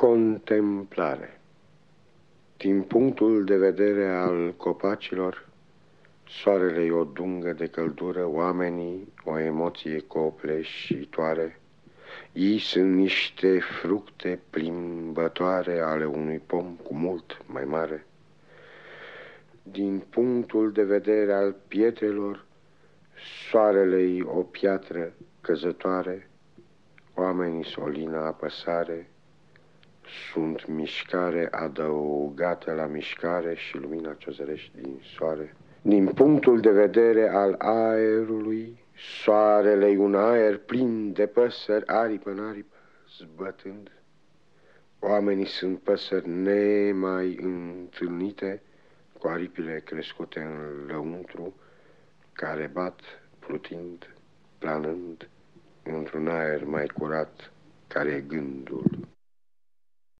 Contemplare Din punctul de vedere al copacilor, soarele e o dungă de căldură, oamenii o emoție copleșitoare. Ei sunt niște fructe plimbătoare ale unui pom cu mult mai mare. Din punctul de vedere al pietrelor, soarele e o piatră căzătoare, oamenii solină apăsare, sunt mișcare adăugată la mișcare și lumina ce zărește din soare. Din punctul de vedere al aerului, soarele e un aer plin de păsări, aripă în aripă, zbătând. Oamenii sunt păsări nemai întâlnite, cu aripile crescute în lăuntru, care bat plutind, planând, într-un aer mai curat, care e gândul